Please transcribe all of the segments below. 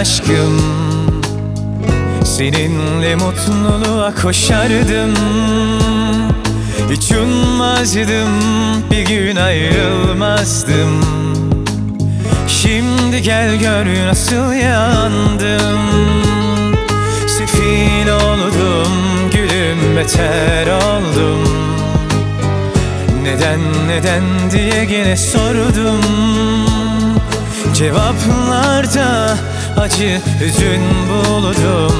aşkım. Seninle mutluluğa koşardım. Hiç ummazdım bir gün ayrılmazdım. Şimdi gel gör nasıl yandım. Sefil oldum gülüm beter oldum. Neden neden diye gene sordum Cevaplarda acı hüzün buldum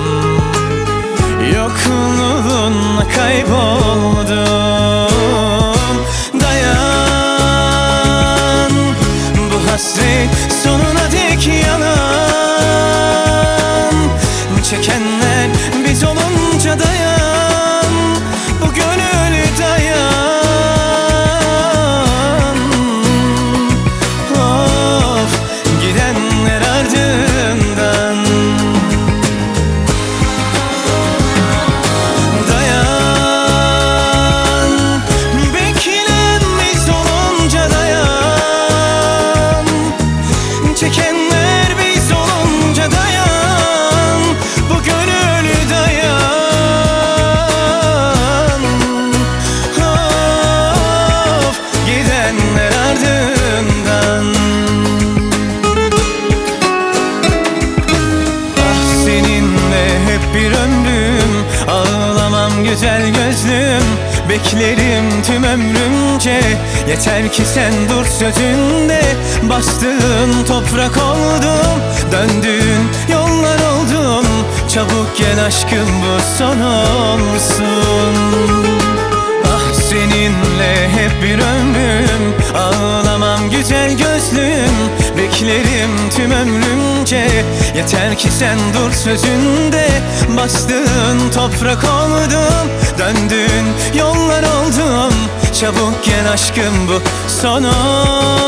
Yokluğunla kayboldum Beklerim tüm ömrümce. Yeter ki sen dur sözünde. Bastığın toprak oldum Döndüğün yollar oldum. Çabuk gel aşkım bu son olsun. Ah seninle hep bir ömrüm. Ağlamam güzel gözlüm. Beklerim tüm ömrümce. Yeter ki sen dur sözünde. Bastığın toprak oldum Döndüğün oldum Çabuk gel aşkım bu son olsun